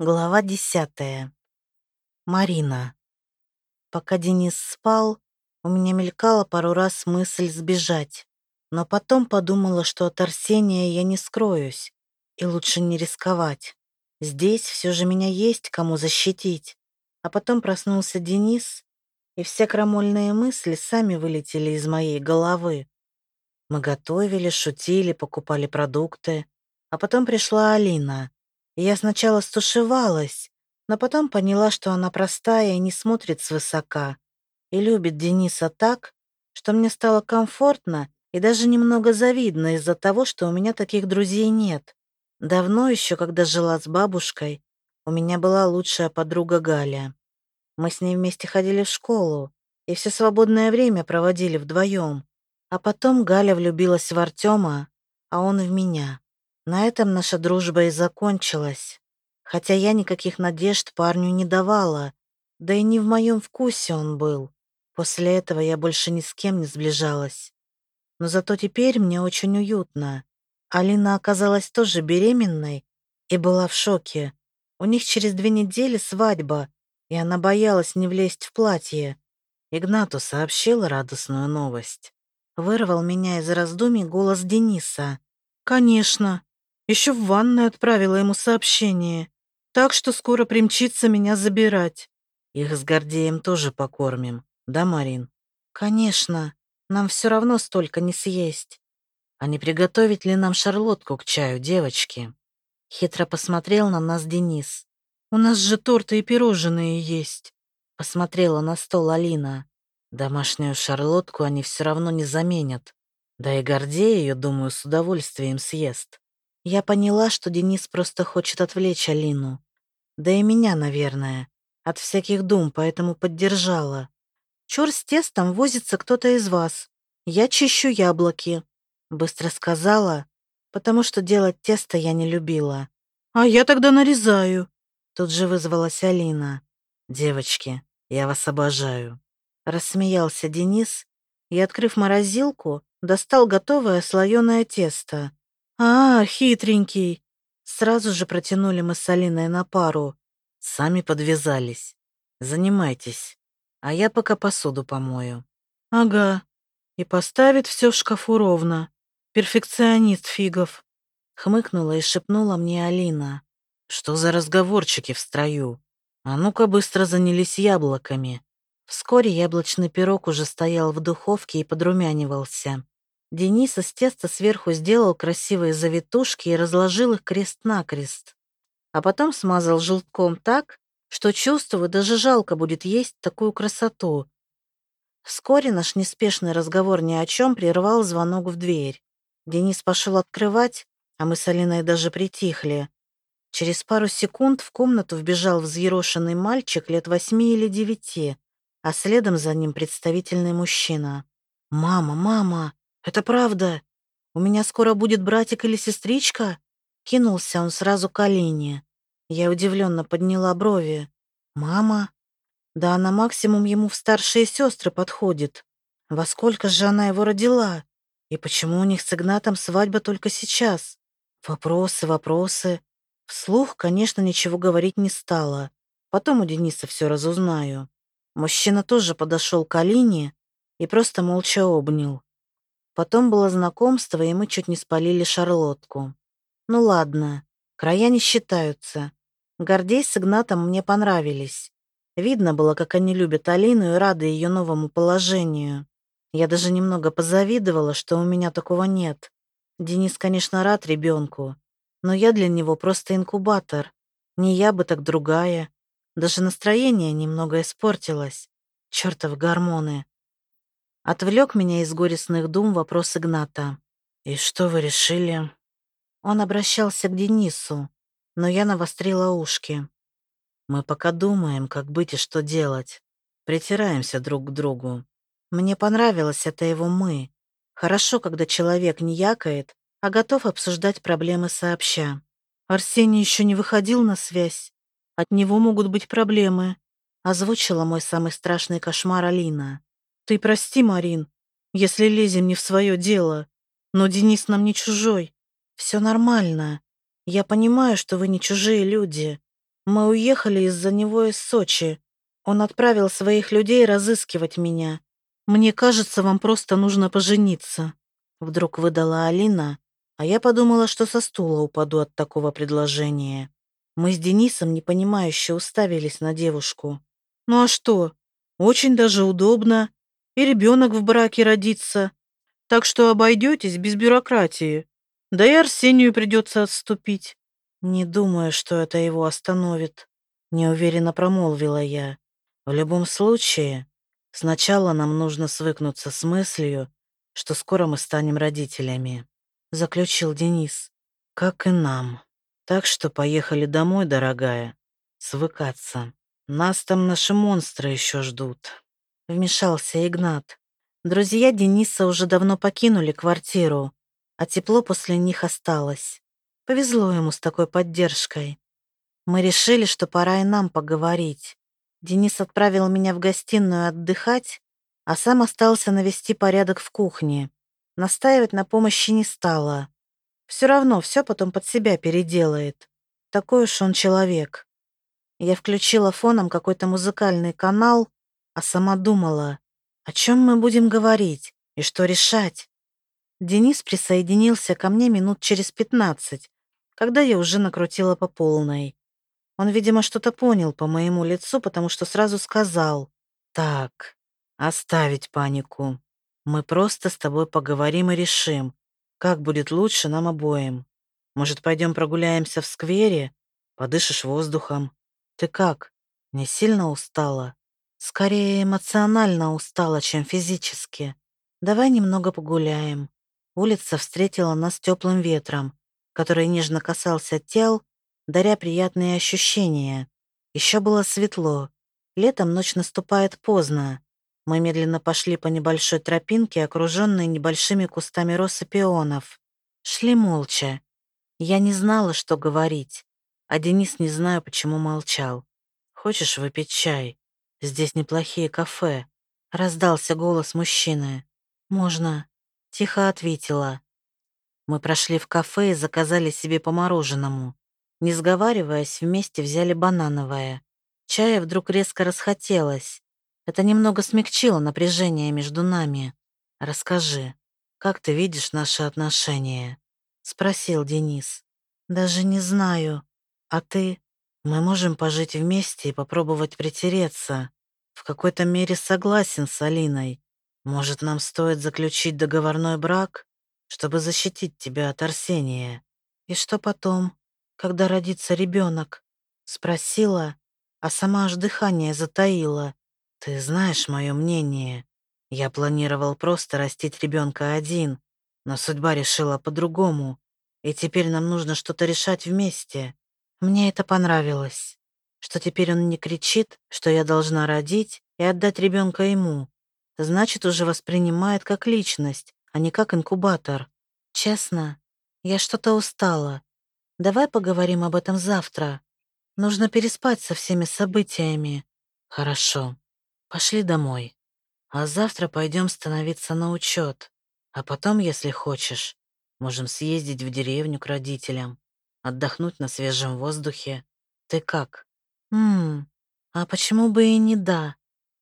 Глава десятая. Марина. Пока Денис спал, у меня мелькала пару раз мысль сбежать. Но потом подумала, что от Арсения я не скроюсь, и лучше не рисковать. Здесь все же меня есть кому защитить. А потом проснулся Денис, и все крамольные мысли сами вылетели из моей головы. Мы готовили, шутили, покупали продукты. А потом пришла Алина — я сначала стушевалась, но потом поняла, что она простая и не смотрит свысока. И любит Дениса так, что мне стало комфортно и даже немного завидно из-за того, что у меня таких друзей нет. Давно еще, когда жила с бабушкой, у меня была лучшая подруга Галя. Мы с ней вместе ходили в школу и все свободное время проводили вдвоем. А потом Галя влюбилась в Артема, а он в меня. На этом наша дружба и закончилась. Хотя я никаких надежд парню не давала, да и не в моем вкусе он был. После этого я больше ни с кем не сближалась. Но зато теперь мне очень уютно. Алина оказалась тоже беременной и была в шоке. У них через две недели свадьба, и она боялась не влезть в платье. Игнату сообщила радостную новость. Вырвал меня из раздумий голос Дениса. «Конечно, еще в ванной отправила ему сообщение. Так что скоро примчится меня забирать. Их с Гордеем тоже покормим. Да, Марин? Конечно. Нам все равно столько не съесть. А не приготовить ли нам шарлотку к чаю, девочки? Хитро посмотрел на нас Денис. У нас же торты и пирожные есть. Посмотрела на стол Алина. Домашнюю шарлотку они все равно не заменят. Да и Гордей ее, думаю, с удовольствием съест. Я поняла, что Денис просто хочет отвлечь Алину. Да и меня, наверное. От всяких дум, поэтому поддержала. Чур с тестом возится кто-то из вас. Я чищу яблоки. Быстро сказала, потому что делать тесто я не любила. А я тогда нарезаю. Тут же вызвалась Алина. Девочки, я вас обожаю. Рассмеялся Денис и, открыв морозилку, достал готовое слоеное тесто. «А, хитренький!» Сразу же протянули мы с Алиной на пару. Сами подвязались. Занимайтесь, а я пока посуду помою. Ага. И поставит все в шкафу ровно. Перфекционист фигов. Хмыкнула и шепнула мне Алина. Что за разговорчики в строю? А ну-ка быстро занялись яблоками. Вскоре яблочный пирог уже стоял в духовке и подрумянивался. Денис из теста сверху сделал красивые завитушки и разложил их крест-накрест. А потом смазал желтком так, что чувствую, даже жалко будет есть такую красоту. Вскоре наш неспешный разговор ни о чем прервал звонок в дверь. Денис пошел открывать, а мы с Алиной даже притихли. Через пару секунд в комнату вбежал взъерошенный мальчик лет восьми или девяти, а следом за ним представительный мужчина. «Мама, мама!» «Это правда? У меня скоро будет братик или сестричка?» Кинулся он сразу к Алине. Я удивленно подняла брови. «Мама?» «Да она максимум ему в старшие сестры подходит. Во сколько же она его родила? И почему у них с Игнатом свадьба только сейчас? Вопросы, вопросы. Вслух, конечно, ничего говорить не стала. Потом у Дениса все разузнаю. Мужчина тоже подошел к Алине и просто молча обнял. Потом было знакомство, и мы чуть не спалили шарлотку. Ну ладно, края не считаются. Гордей с Игнатом мне понравились. Видно было, как они любят Алину и рады ее новому положению. Я даже немного позавидовала, что у меня такого нет. Денис, конечно, рад ребенку, но я для него просто инкубатор. Не я бы, так другая. Даже настроение немного испортилось. Чёртовы гормоны. Отвлек меня из горестных дум вопрос Игната. «И что вы решили?» Он обращался к Денису, но я навострила ушки. «Мы пока думаем, как быть и что делать. Притираемся друг к другу. Мне понравилось это его «мы». Хорошо, когда человек не якает, а готов обсуждать проблемы сообща. Арсений еще не выходил на связь. От него могут быть проблемы. Озвучила мой самый страшный кошмар Алина. Ты прости, Марин, если лезем не в свое дело. Но Денис нам не чужой. Все нормально. Я понимаю, что вы не чужие люди. Мы уехали из-за него из Сочи. Он отправил своих людей разыскивать меня. Мне кажется, вам просто нужно пожениться. Вдруг выдала Алина, а я подумала, что со стула упаду от такого предложения. Мы с Денисом непонимающе уставились на девушку. Ну а что? Очень даже удобно. И ребенок в браке родится. Так что обойдетесь без бюрократии. Да и Арсению придется отступить. Не думаю, что это его остановит. Неуверенно промолвила я. В любом случае, сначала нам нужно свыкнуться с мыслью, что скоро мы станем родителями. Заключил Денис. Как и нам. Так что поехали домой, дорогая. Свыкаться. Нас там наши монстры еще ждут. Вмешался Игнат. Друзья Дениса уже давно покинули квартиру, а тепло после них осталось. Повезло ему с такой поддержкой. Мы решили, что пора и нам поговорить. Денис отправил меня в гостиную отдыхать, а сам остался навести порядок в кухне. Настаивать на помощи не стала. Все равно все потом под себя переделает. Такой уж он человек. Я включила фоном какой-то музыкальный канал, а сама думала, о чем мы будем говорить и что решать. Денис присоединился ко мне минут через пятнадцать, когда я уже накрутила по полной. Он, видимо, что-то понял по моему лицу, потому что сразу сказал, «Так, оставить панику. Мы просто с тобой поговорим и решим, как будет лучше нам обоим. Может, пойдем прогуляемся в сквере? Подышишь воздухом. Ты как? Не сильно устала? Скорее эмоционально устала, чем физически. Давай немного погуляем. Улица встретила нас теплым ветром, который нежно касался тел, даря приятные ощущения. Еще было светло. Летом ночь наступает поздно. Мы медленно пошли по небольшой тропинке, окруженной небольшими кустами роз и пионов. Шли молча. Я не знала, что говорить, а Денис не знаю, почему молчал. «Хочешь выпить чай? Здесь неплохие кафе», — раздался голос мужчины. «Можно?» — тихо ответила. Мы прошли в кафе и заказали себе по мороженому. Не сговариваясь, вместе взяли банановое. Чая вдруг резко расхотелось. Это немного смягчило напряжение между нами. Расскажи, как ты видишь наши отношения?» — спросил Денис. «Даже не знаю. А ты? Мы можем пожить вместе и попробовать притереться. В какой-то мере согласен с Алиной. Может, нам стоит заключить договорной брак, чтобы защитить тебя от Арсения? И что потом, когда родится ребенок?» — спросила, а сама аж дыхание затаила. Ты знаешь мое мнение. Я планировал просто растить ребенка один, но судьба решила по-другому, и теперь нам нужно что-то решать вместе. Мне это понравилось, что теперь он не кричит, что я должна родить и отдать ребенка ему. Значит, уже воспринимает как личность, а не как инкубатор. Честно, я что-то устала. Давай поговорим об этом завтра. Нужно переспать со всеми событиями. Хорошо. Пошли домой. А завтра пойдем становиться на учет. А потом, если хочешь, можем съездить в деревню к родителям, отдохнуть на свежем воздухе. Ты как? Ммм, а почему бы и не да?